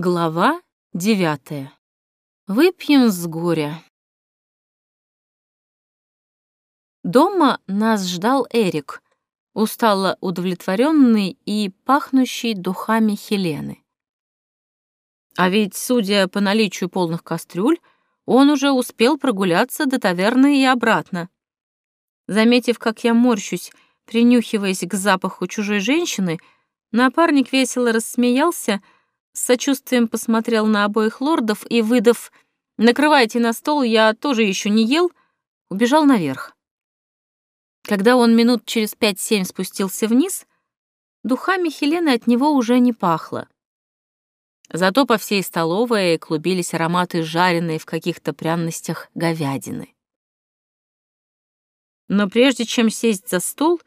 Глава девятая. Выпьем с горя. Дома нас ждал Эрик, устало удовлетворенный и пахнущий духами Хелены. А ведь, судя по наличию полных кастрюль, он уже успел прогуляться до таверны и обратно. Заметив, как я морщусь, принюхиваясь к запаху чужой женщины, напарник весело рассмеялся — с сочувствием посмотрел на обоих лордов и, выдав «накрывайте на стол, я тоже еще не ел», убежал наверх. Когда он минут через пять-семь спустился вниз, духами Хелены от него уже не пахло. Зато по всей столовой клубились ароматы жареной в каких-то пряностях говядины. Но прежде чем сесть за стол,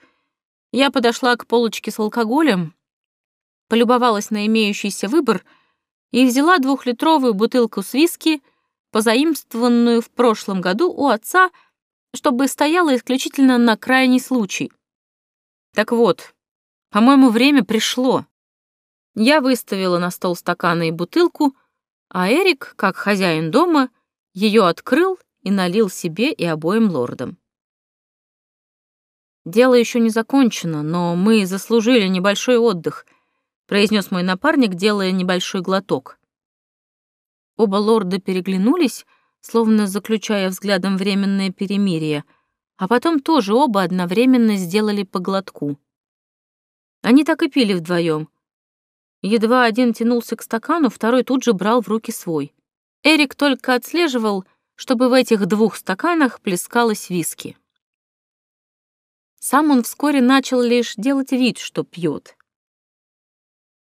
я подошла к полочке с алкоголем полюбовалась на имеющийся выбор и взяла двухлитровую бутылку с виски, позаимствованную в прошлом году у отца, чтобы стояла исключительно на крайний случай. Так вот, по-моему, время пришло. Я выставила на стол стаканы и бутылку, а Эрик, как хозяин дома, ее открыл и налил себе и обоим лордам. Дело еще не закончено, но мы заслужили небольшой отдых — произнес мой напарник, делая небольшой глоток. Оба лорда переглянулись, словно заключая взглядом временное перемирие, а потом тоже оба одновременно сделали по глотку. Они так и пили вдвоем. Едва один тянулся к стакану, второй тут же брал в руки свой. Эрик только отслеживал, чтобы в этих двух стаканах плескалось виски. Сам он вскоре начал лишь делать вид, что пьет.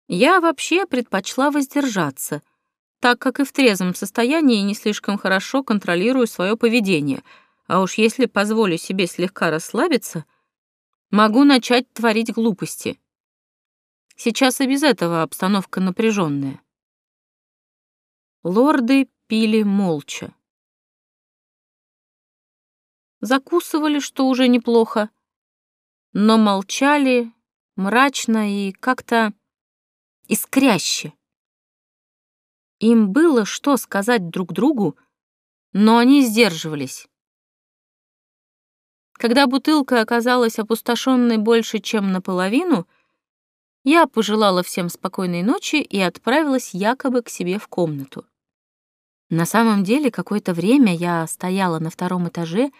Я вообще предпочла воздержаться, так как и в трезвом состоянии не слишком хорошо контролирую свое поведение, а уж если позволю себе слегка расслабиться, могу начать творить глупости. Сейчас и без этого обстановка напряженная. Лорды пили молча. Закусывали, что уже неплохо, но молчали мрачно и как-то искряще. Им было что сказать друг другу, но они сдерживались. Когда бутылка оказалась опустошенной больше, чем наполовину, я пожелала всем спокойной ночи и отправилась якобы к себе в комнату. На самом деле, какое-то время я стояла на втором этаже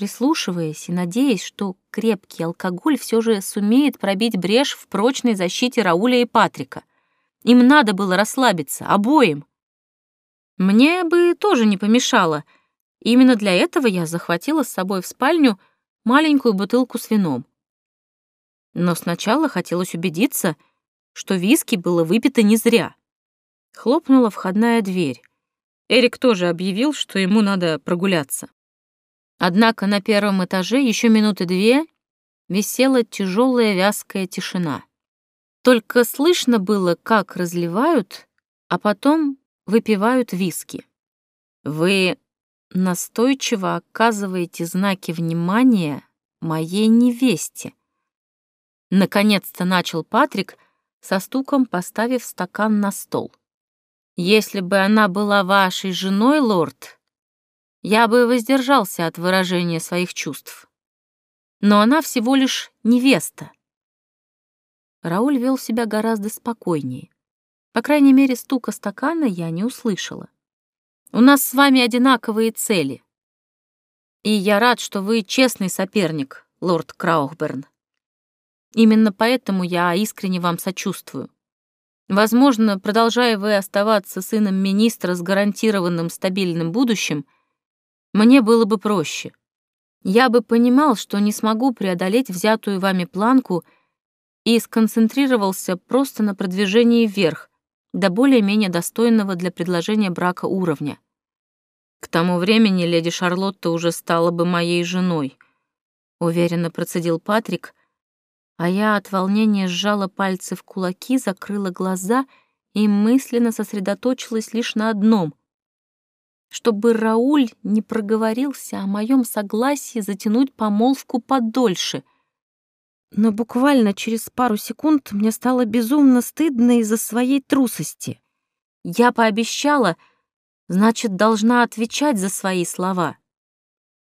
прислушиваясь и надеясь, что крепкий алкоголь все же сумеет пробить брешь в прочной защите Рауля и Патрика. Им надо было расслабиться, обоим. Мне бы тоже не помешало. Именно для этого я захватила с собой в спальню маленькую бутылку с вином. Но сначала хотелось убедиться, что виски было выпито не зря. Хлопнула входная дверь. Эрик тоже объявил, что ему надо прогуляться. Однако на первом этаже еще минуты две висела тяжелая вязкая тишина. Только слышно было, как разливают, а потом выпивают виски. Вы настойчиво оказываете знаки внимания моей невесте. Наконец-то начал Патрик, со стуком поставив стакан на стол. Если бы она была вашей женой, лорд, я бы воздержался от выражения своих чувств. Но она всего лишь невеста. Рауль вел себя гораздо спокойнее. По крайней мере, стука стакана я не услышала. У нас с вами одинаковые цели. И я рад, что вы честный соперник, лорд Краухберн. Именно поэтому я искренне вам сочувствую. Возможно, продолжая вы оставаться сыном министра с гарантированным стабильным будущим — мне было бы проще. Я бы понимал, что не смогу преодолеть взятую вами планку и сконцентрировался просто на продвижении вверх, до более-менее достойного для предложения брака уровня. К тому времени леди Шарлотта уже стала бы моей женой, уверенно процедил Патрик, а я от волнения сжала пальцы в кулаки, закрыла глаза и мысленно сосредоточилась лишь на одном чтобы Рауль не проговорился о моем согласии затянуть помолвку подольше. Но буквально через пару секунд мне стало безумно стыдно из-за своей трусости. Я пообещала, значит, должна отвечать за свои слова.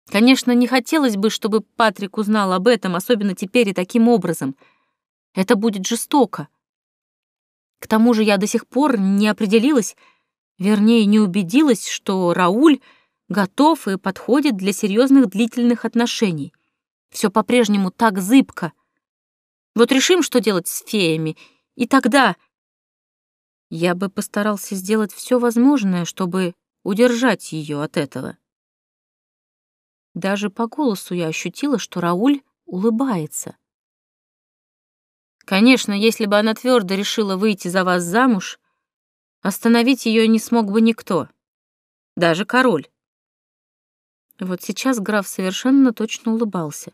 Конечно, не хотелось бы, чтобы Патрик узнал об этом, особенно теперь и таким образом. Это будет жестоко. К тому же я до сих пор не определилась, вернее, не убедилась, что Рауль готов и подходит для серьезных длительных отношений. Все по-прежнему так зыбко. Вот решим, что делать с феями, и тогда... Я бы постарался сделать все возможное, чтобы удержать ее от этого. Даже по голосу я ощутила, что Рауль улыбается. Конечно, если бы она твердо решила выйти за вас замуж, остановить ее не смог бы никто, даже король. Вот сейчас граф совершенно точно улыбался.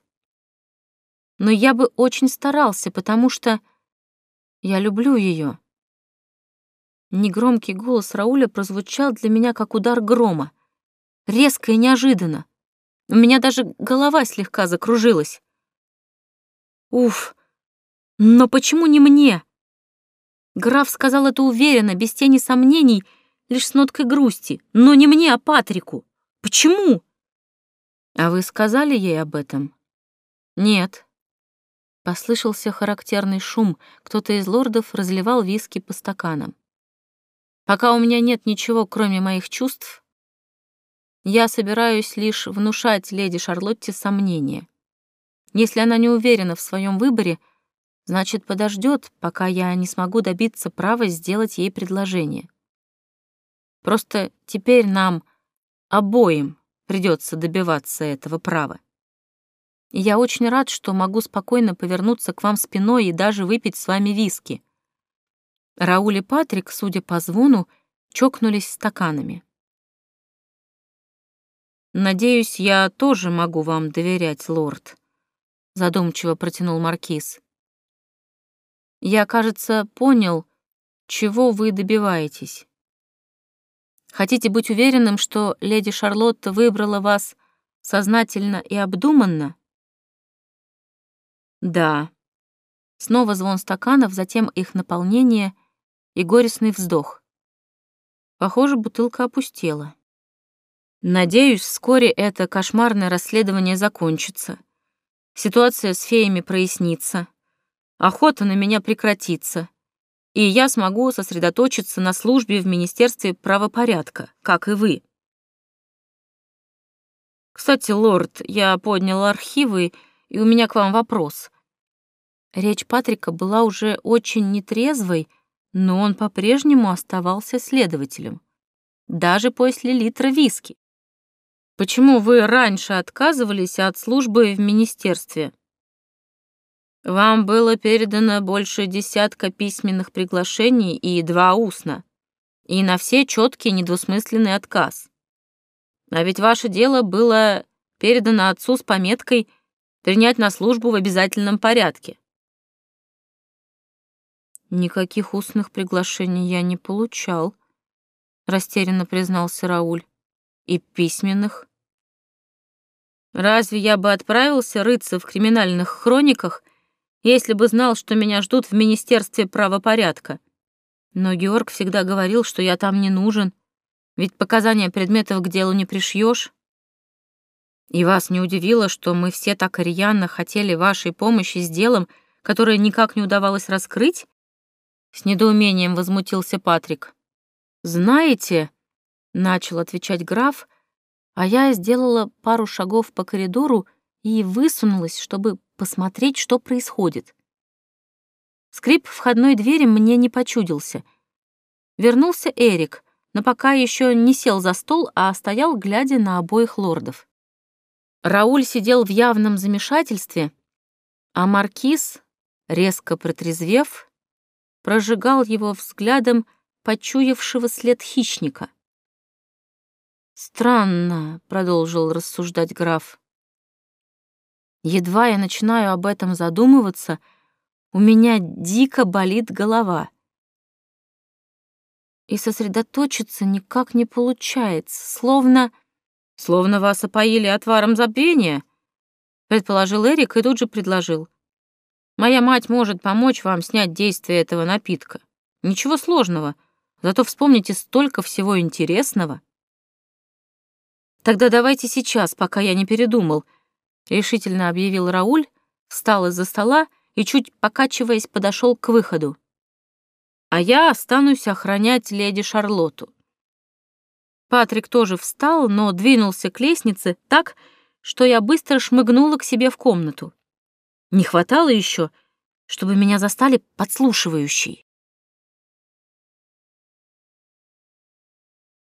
Но я бы очень старался, потому что я люблю ее. Негромкий голос Рауля прозвучал для меня как удар грома, резко и неожиданно. У меня даже голова слегка закружилась. Уф, но почему не мне? Граф сказал это уверенно, без тени сомнений, лишь с ноткой грусти. Но не мне, а Патрику. Почему? А вы сказали ей об этом? Нет. Послышался характерный шум. Кто-то из лордов разливал виски по стаканам. Пока у меня нет ничего, кроме моих чувств, я собираюсь лишь внушать леди Шарлотте сомнения. Если она не уверена в своем выборе, значит, подождет, пока я не смогу добиться права сделать ей предложение. Просто теперь нам обоим придется добиваться этого права. И я очень рад, что могу спокойно повернуться к вам спиной и даже выпить с вами виски. Рауль и Патрик, судя по звону, чокнулись стаканами. «Надеюсь, я тоже могу вам доверять, лорд», — задумчиво протянул Маркиз. «Я, кажется, понял, чего вы добиваетесь. Хотите быть уверенным, что леди Шарлотта выбрала вас сознательно и обдуманно?» «Да». Снова звон стаканов, затем их наполнение и горестный вздох. Похоже, бутылка опустела. Надеюсь, вскоре это кошмарное расследование закончится. Ситуация с феями прояснится. Охота на меня прекратится. И я смогу сосредоточиться на службе в Министерстве правопорядка, как и вы. Кстати, лорд, я поднял архивы, и у меня к вам вопрос. Речь Патрика была уже очень нетрезвой, но он по-прежнему оставался следователем. Даже после литра виски. Почему вы раньше отказывались от службы в министерстве? Вам было передано больше десятка письменных приглашений и два устно. И на все четкий недвусмысленный отказ. А ведь ваше дело было передано отцу с пометкой принять на службу в обязательном порядке. Никаких устных приглашений я не получал, растерянно признался Рауль. И письменных. Разве я бы отправился рыться в криминальных хрониках, если бы знал, что меня ждут в Министерстве правопорядка? Но Георг всегда говорил, что я там не нужен, ведь показания предметов к делу не пришьешь. И вас не удивило, что мы все так рьяно хотели вашей помощи с делом, которое никак не удавалось раскрыть? С недоумением возмутился Патрик. Знаете, начал отвечать граф, а я сделала пару шагов по коридору и высунулась, чтобы посмотреть, что происходит. Скрип входной двери мне не почудился. Вернулся Эрик, но пока еще не сел за стол, а стоял, глядя на обоих лордов. Рауль сидел в явном замешательстве, а маркиз, резко протрезвев, прожигал его взглядом почуявшего след хищника. «Странно», — продолжил рассуждать граф. «Едва я начинаю об этом задумываться, у меня дико болит голова. И сосредоточиться никак не получается, словно... Словно вас опоили отваром забвения, предположил Эрик и тут же предложил. Моя мать может помочь вам снять действие этого напитка. Ничего сложного. зато вспомните столько всего интересного. Тогда давайте сейчас, пока я не передумал, решительно объявил Рауль, встал из-за стола и, чуть покачиваясь, подошел к выходу. А я останусь охранять леди Шарлотту. Патрик тоже встал, но двинулся к лестнице так, что я быстро шмыгнула к себе в комнату. Не хватало еще, чтобы меня застали подслушивающие.